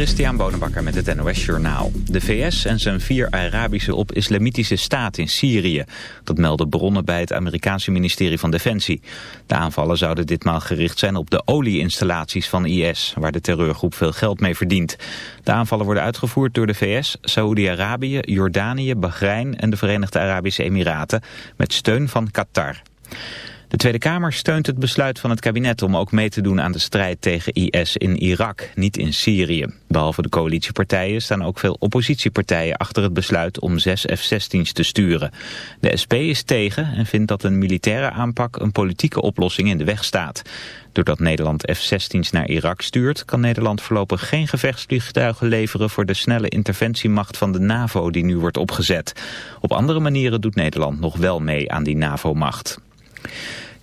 Christian Bonenbakker met het NOS Journaal. De VS en zijn vier Arabische op-islamitische staat in Syrië. Dat melden bronnen bij het Amerikaanse ministerie van Defensie. De aanvallen zouden ditmaal gericht zijn op de olieinstallaties van IS... waar de terreurgroep veel geld mee verdient. De aanvallen worden uitgevoerd door de VS, Saoedi-Arabië, Jordanië, Bahrein... en de Verenigde Arabische Emiraten met steun van Qatar. De Tweede Kamer steunt het besluit van het kabinet om ook mee te doen aan de strijd tegen IS in Irak, niet in Syrië. Behalve de coalitiepartijen staan ook veel oppositiepartijen achter het besluit om zes F-16's te sturen. De SP is tegen en vindt dat een militaire aanpak een politieke oplossing in de weg staat. Doordat Nederland F-16's naar Irak stuurt, kan Nederland voorlopig geen gevechtsvliegtuigen leveren voor de snelle interventiemacht van de NAVO die nu wordt opgezet. Op andere manieren doet Nederland nog wel mee aan die NAVO-macht.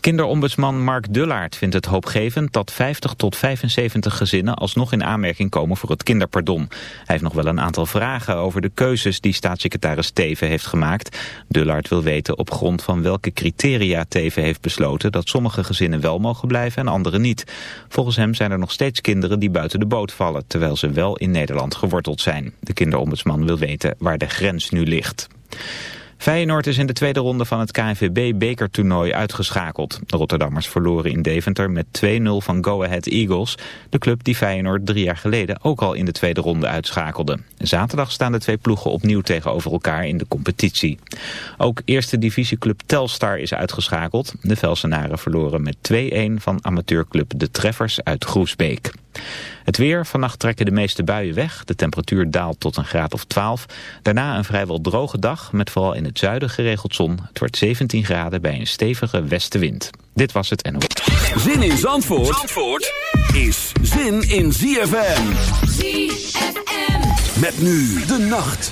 Kinderombudsman Mark Dullaert vindt het hoopgevend dat 50 tot 75 gezinnen alsnog in aanmerking komen voor het kinderpardon. Hij heeft nog wel een aantal vragen over de keuzes die staatssecretaris Teven heeft gemaakt. Dullaert wil weten op grond van welke criteria Teven heeft besloten dat sommige gezinnen wel mogen blijven en andere niet. Volgens hem zijn er nog steeds kinderen die buiten de boot vallen, terwijl ze wel in Nederland geworteld zijn. De kinderombudsman wil weten waar de grens nu ligt. Feyenoord is in de tweede ronde van het KNVB-bekertoernooi uitgeschakeld. De Rotterdammers verloren in Deventer met 2-0 van Go Ahead Eagles. De club die Feyenoord drie jaar geleden ook al in de tweede ronde uitschakelde. Zaterdag staan de twee ploegen opnieuw tegenover elkaar in de competitie. Ook eerste divisieclub Telstar is uitgeschakeld. De Velsenaren verloren met 2-1 van amateurclub De Treffers uit Groesbeek. Het weer, vannacht trekken de meeste buien weg. De temperatuur daalt tot een graad of 12. Daarna een vrijwel droge dag met vooral in het zuiden geregeld zon. Het wordt 17 graden bij een stevige westenwind. Dit was het NO. Zin in Zandvoort, Zandvoort is zin in ZFM. ZFM. Met nu de nacht.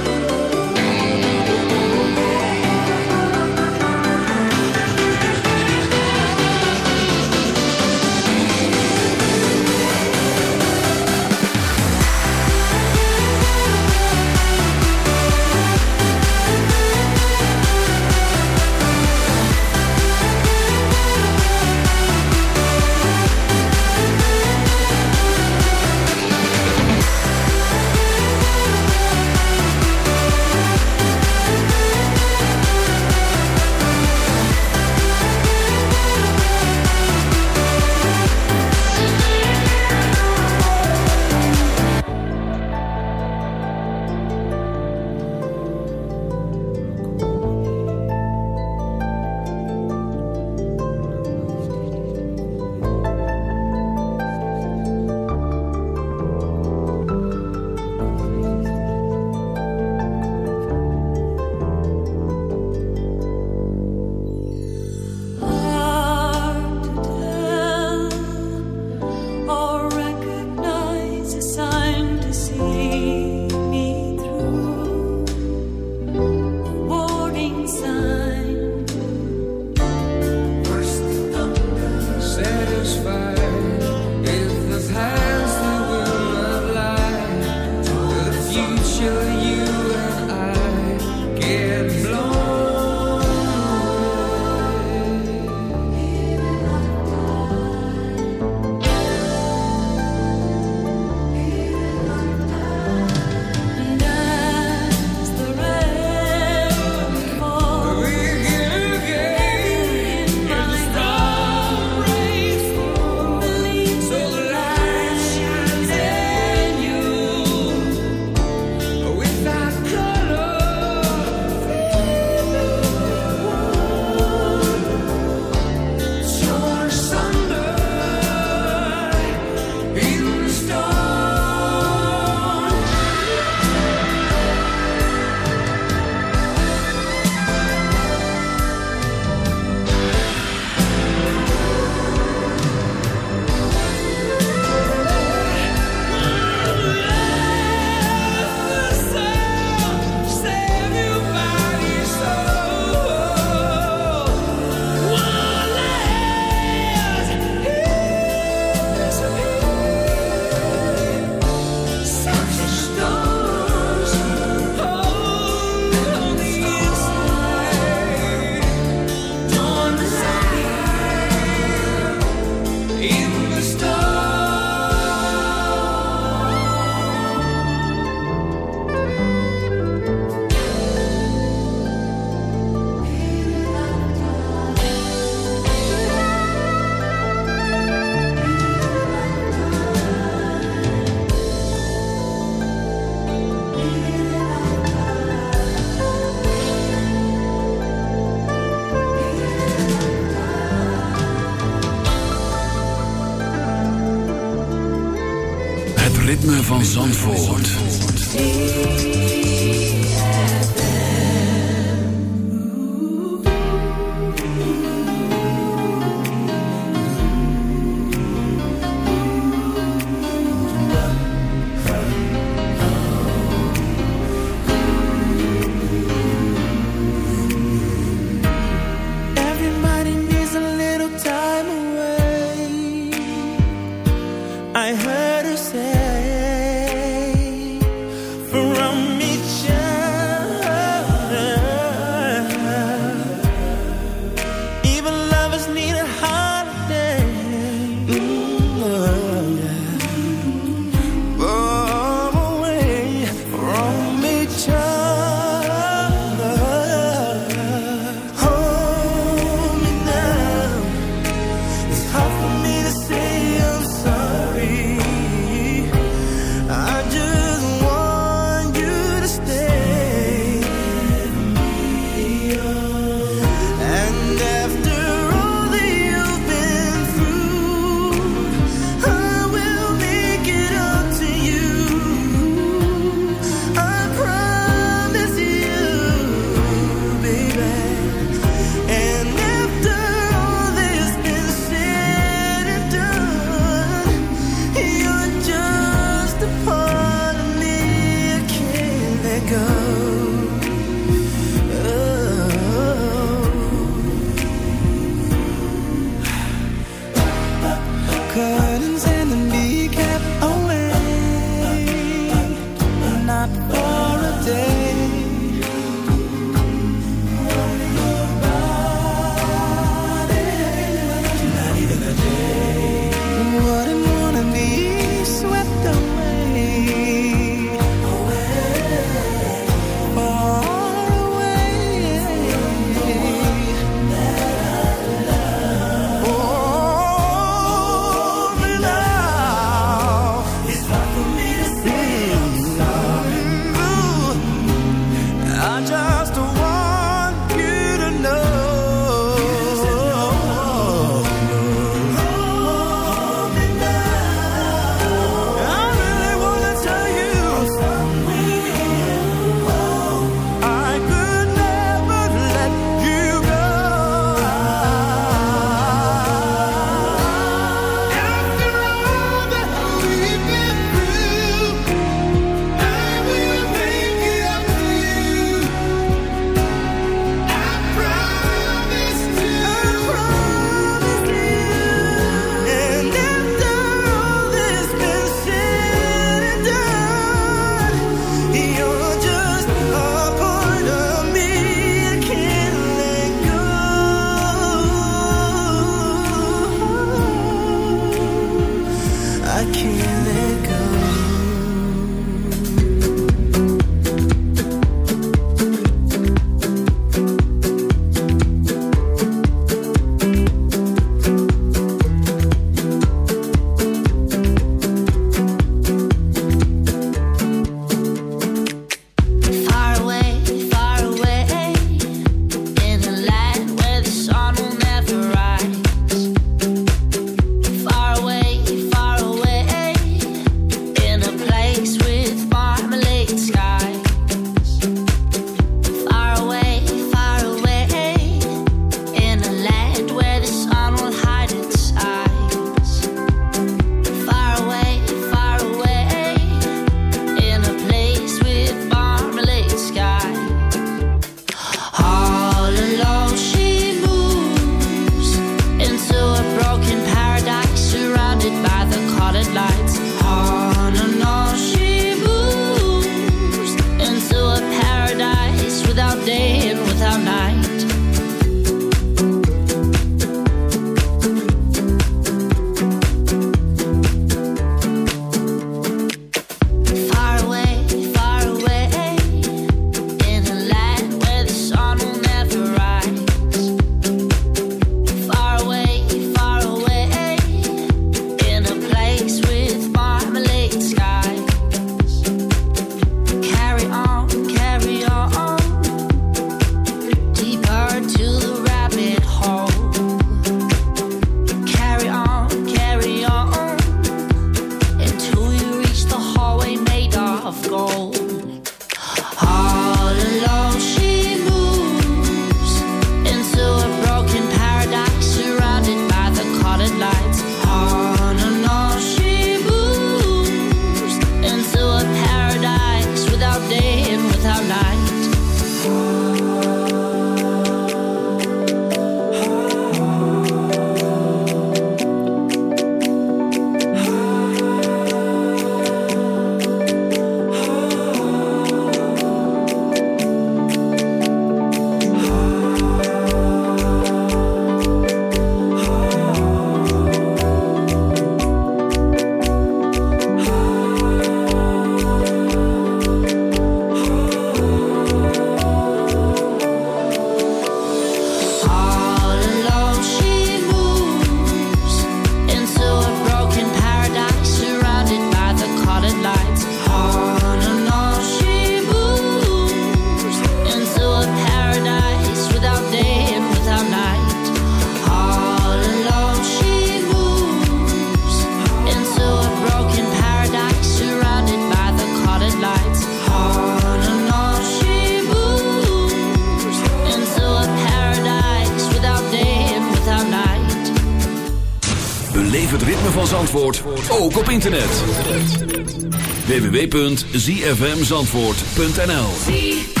www.zfmzandvoort.nl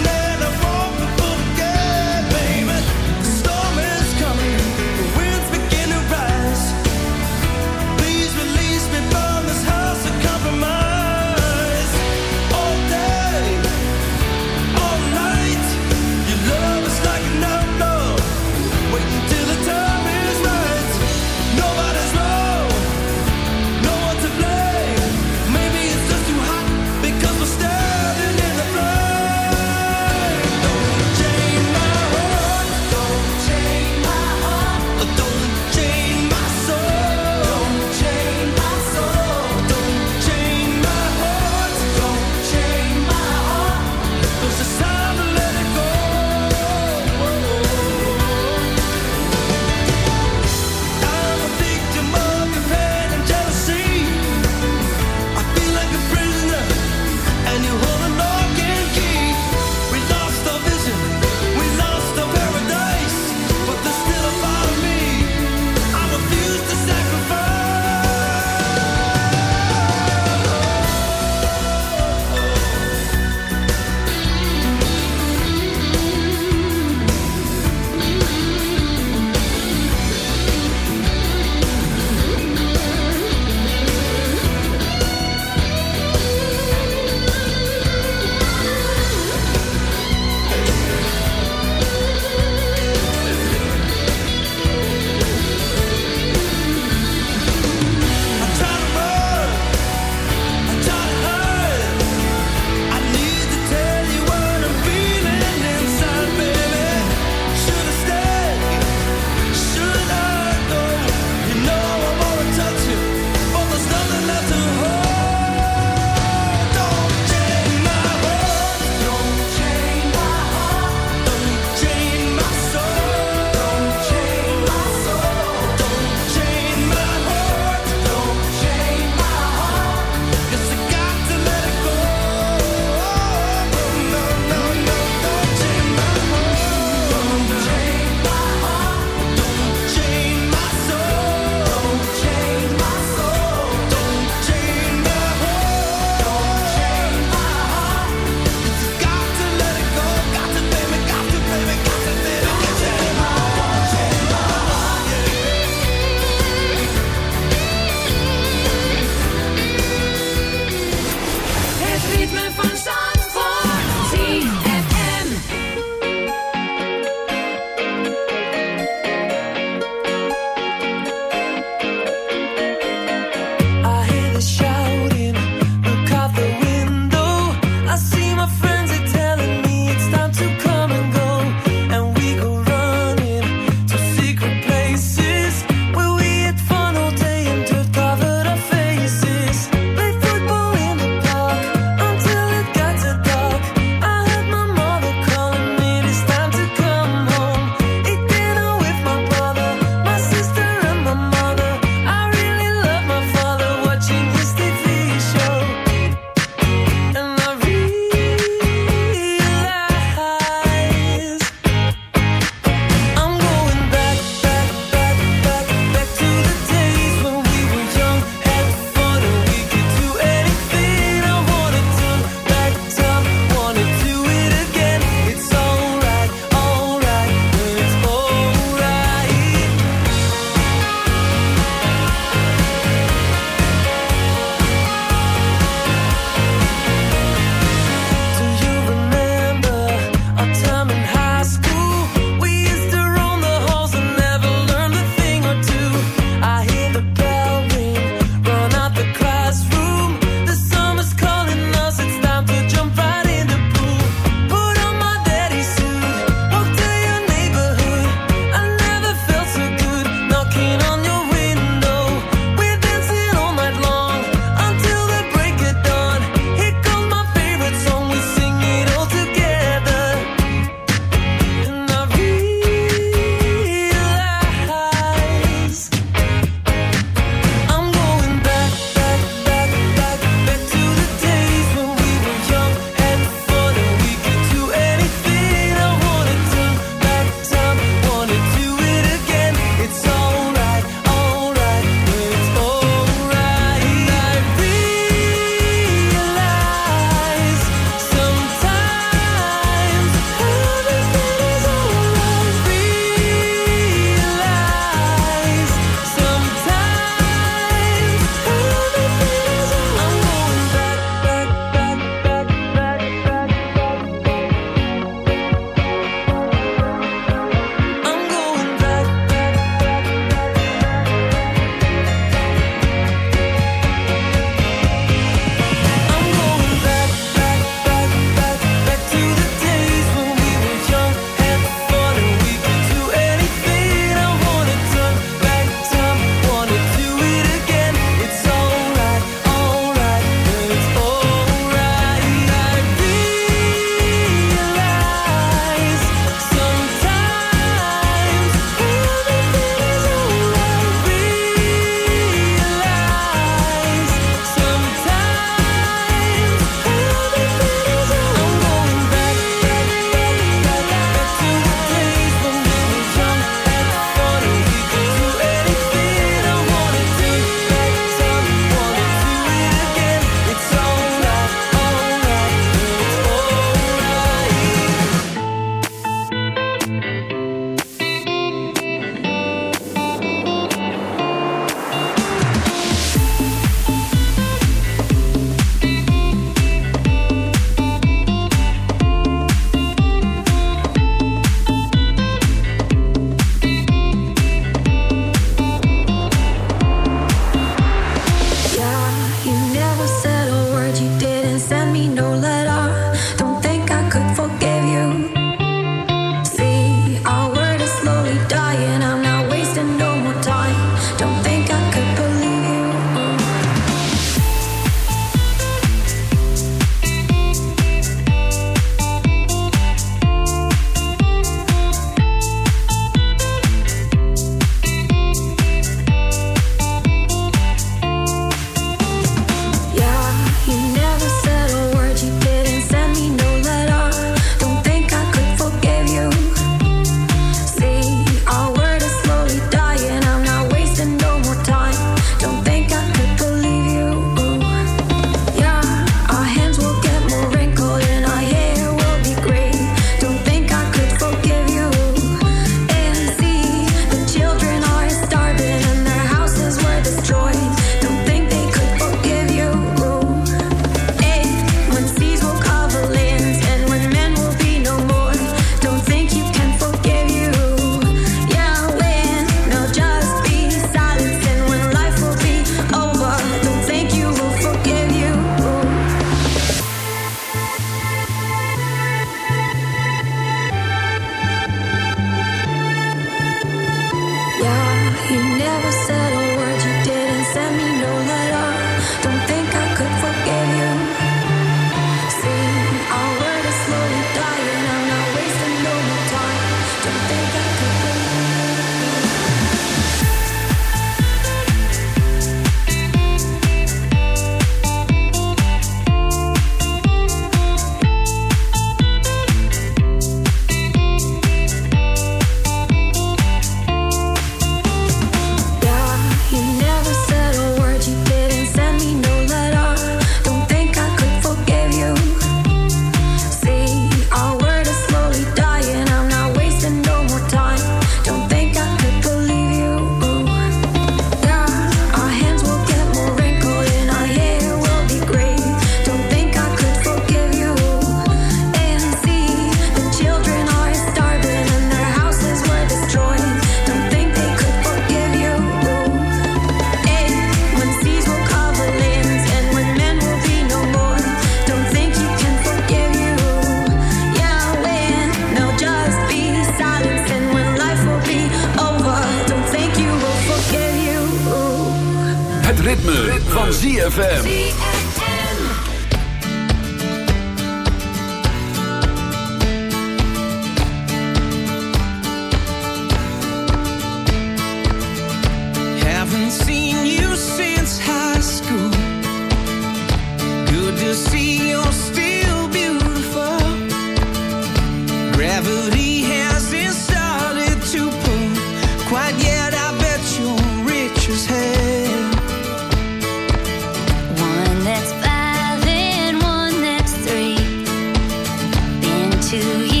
you.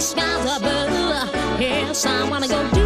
sky's are blue. Yes, I wanna go do